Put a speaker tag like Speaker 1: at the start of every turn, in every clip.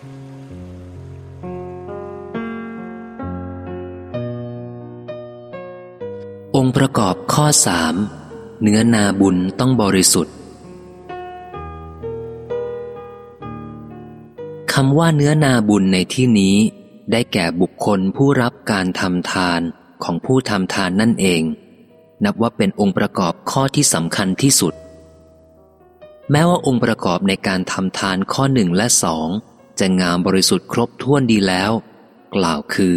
Speaker 1: องค์ประกอบข้อสามเนื้อนาบุญต้องบริสุทธิ์คำว่าเนื้อนาบุญในที่นี้ ได้แก่บุคคลผู้รับการทำทานของผู้ทำทานนั่นเอง นับว่าเป็นองค์ประกอบข้อที่สำคัญที่สุด แม้ว่าองค์ประกอบในการทำทานข้อหนึ่งและสอง จะงามบริสุทธิ์ครบถ้วนดีแล้ว กล่าวคือ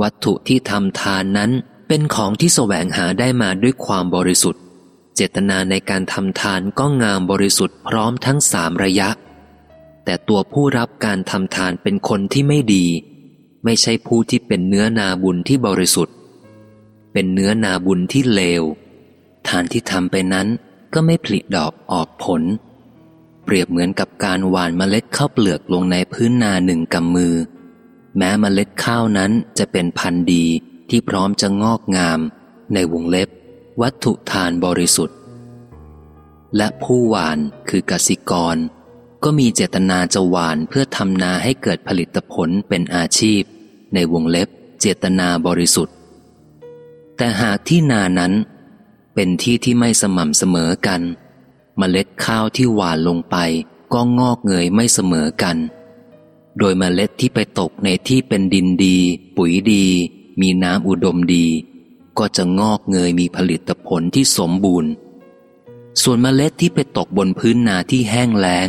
Speaker 1: วัตถุที่ทำทานนั้นเป็นของที่แสวงหาได้มาด้วยความบริสุทธิ์ เจตนาในการทำทานก็งามบริสุทธิ์พร้อมทั้งสามระยะ แต่ตัวผู้รับการทำทานเป็นคนที่ไม่ดี ไม่ใช่ผู้ที่เป็นเนื้อนาบุญที่บริสุทธิ์ เป็นเนื้อนาบุญที่เลว ทานที่ทำไปนั้นก็ไม่ผลิดอกออกผล เปรียบเหมือนกับการหว่านเมล็ดข้าวเปลือกลงในพื้นนาหนึ่งกำมือ แม้เมล็ดข้าวนั้นจะเป็นพันธุ์ดีที่พร้อมจะงอกงาม ในวงเล็บ วัตถุทานบริสุทธิ์ และผู้หวานคือกสิกร ก็มีเจตนาจะหวานเพื่อทำนาให้เกิดผลิตผลเป็นอาชีพ ในวงเล็บ เจตนาบริสุทธิ์ แต่หากที่นานั้น เป็นที่ที่ไม่สม่ำเสมอกันเมล็ดข้าวที่หวานลงไปก็งอกเงยไม่เสมอกัน โดยเมล็ดที่ไปตกในที่เป็นดินดี ปุ๋ยดี มีน้ำอุดมดี ก็จะงอกเงยมีผลิตผลที่สมบูรณ์ ส่วนเมล็ดที่ไปตกบนพื้นนาที่แห้งแล้ง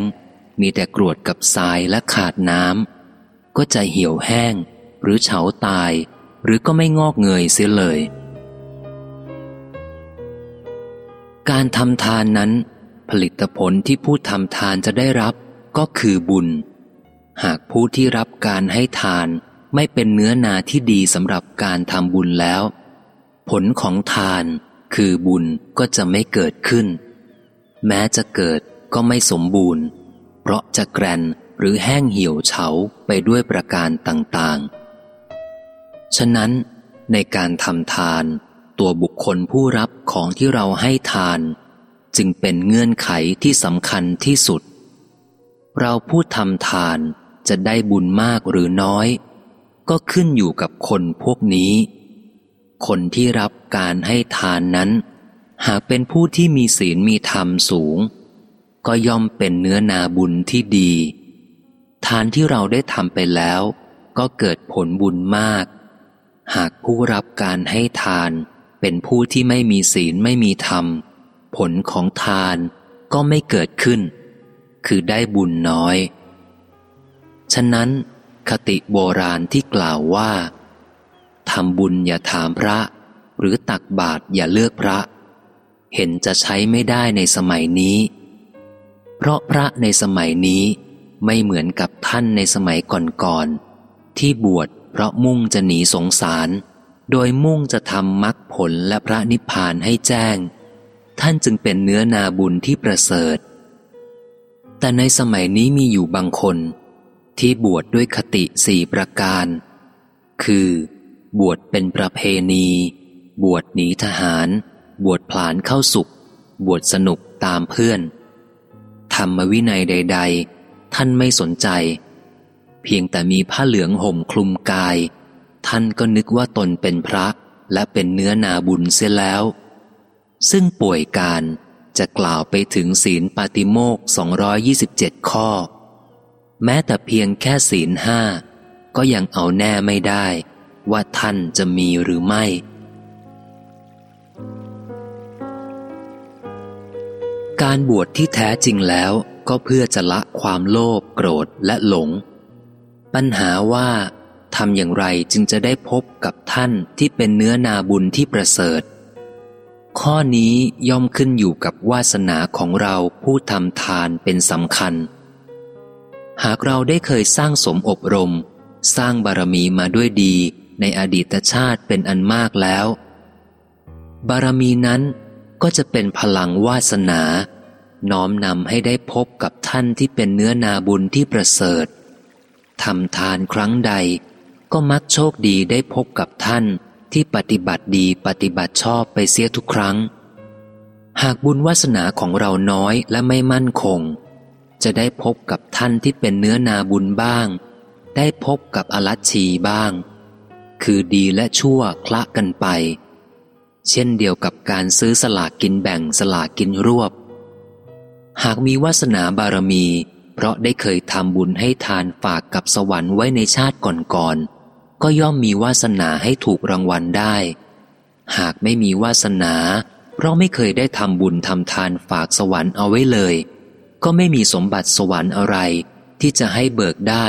Speaker 1: มีแต่กรวดกับทรายและขาดน้ำก็จะเหี่ยวแห้ง หรือเฉาตาย หรือก็ไม่งอกเงยเสียเลย การทำทานนั้น ผลิตผลที่ผู้ทำทานจะได้รับก็คือบุญ หากผู้ที่รับการให้ทานไม่เป็นเนื้อนาที่ดีสำหรับการทำบุญแล้ว ผลของทานคือบุญก็จะไม่เกิดขึ้น แม้จะเกิดก็ไม่สมบูรณ์ เพราะจะแกรนหรือแห้งเหี่ยวเฉาไปด้วยประการต่างๆ ฉะนั้นในการทำทาน ตัวบุคคลผู้รับของที่เราให้ทาน จึงเป็นเงื่อนไขที่สำคัญที่สุด เราผู้ทำทานจะได้บุญมากหรือน้อย ก็ขึ้นอยู่กับคนพวกนี้ คนที่รับการให้ทานนั้น หากเป็นผู้ที่มีศีลมีธรรมสูง ก็ย่อมเป็นเนื้อนาบุญที่ดี ทานที่เราได้ทำไปแล้ว ก็เกิดผลบุญมาก หากผู้รับการให้ทานเป็นผู้ที่ไม่มีศีลไม่มีธรรม ผลของทานก็ไม่เกิดขึ้น คือได้บุญน้อย ฉะนั้น คติโบราณที่กล่าวว่าทำบุญอย่าถามพระ หรือตักบาตรอย่าเลือกพระ เห็นจะใช้ไม่ได้ในสมัยนี้ เพราะพระในสมัยนี้ไม่เหมือนกับท่านในสมัยก่อนๆที่บวชเพราะมุ่งจะหนีสงสาร โดยมุ่งจะทำมรรคผลและพระนิพพานให้แจ้ง ท่านจึงเป็นเนื้อนาบุญที่ประเสริฐ แต่ในสมัยนี้มีอยู่บางคน ที่บวชดด้วยคติสี่ประการ คือ บวชเป็นประเพณี บวชหนีทหาร บวชผลานเข้าสุข บวชสนุกตามเพื่อน ธรรมวินัยใด ๆ ท่านไม่สนใจ เพียงแต่มีผ้าเหลืองห่มคลุมกาย ท่านก็นึกว่าตนเป็นพระและเป็นเนื้อนาบุญเสียแล้ว ซึ่งป่วยการจะกล่าวไปถึงศีลปาติโมก227 ข้อ แม้แต่เพียงแค่ศีลห้าก็ยังเอาแน่ไม่ได้ ว่าท่านจะมีหรือไม่ การบวชที่แท้จริงแล้วก็เพื่อจะละความโลภโกรธและหลง ปัญหาว่าทำอย่างไรจึงจะได้พบกับท่านที่เป็นเนื้อนาบุญที่ประเสริฐ ข้อนี้ย่อมขึ้นอยู่กับวาสนาของเราผู้ทำทานเป็นสำคัญ หากเราได้เคยสร้างสมอบรม สร้างบารมีมาด้วยดีในอดีตชาติเป็นอันมากแล้ว บารมีนั้นก็จะเป็นพลังวาสนา น้อมนำให้ได้พบกับท่านที่เป็นเนื้อนาบุญที่ประเสริฐทำทานครั้งใดก็มักโชคดีได้พบกับท่าน ที่ปฏิบัติดีปฏิบัติชอบไปเสียทุกครั้ง หากบุญวาสนาของเราน้อยและไม่มั่นคง จะได้พบกับท่านที่เป็นเนื้อนาบุญบ้าง ได้พบกับอรัชชีบ้าง คือดีและชั่วคละกันไป เช่นเดียวกับการซื้อสลากกินแบ่งสลากกินรวบ หากมีวาสนาบารมี เพราะได้เคยทำบุญให้ทานฝากกับสวรรค์ไว้ในชาติก่อนๆ ก็ย่อมมีวาสนาให้ถูกรางวัลได้ หากไม่มีวาสนา เพราะไม่เคยได้ทำบุญทำทานฝากสวรรค์เอาไว้เลย ก็ไม่มีสมบัติสวรรค์อะไร ที่จะให้เบิกได้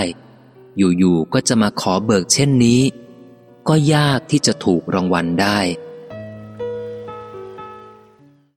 Speaker 1: อยู่ๆก็จะมาขอเบิกเช่นนี้ ก็ยากที่จะถูกรางวัลได้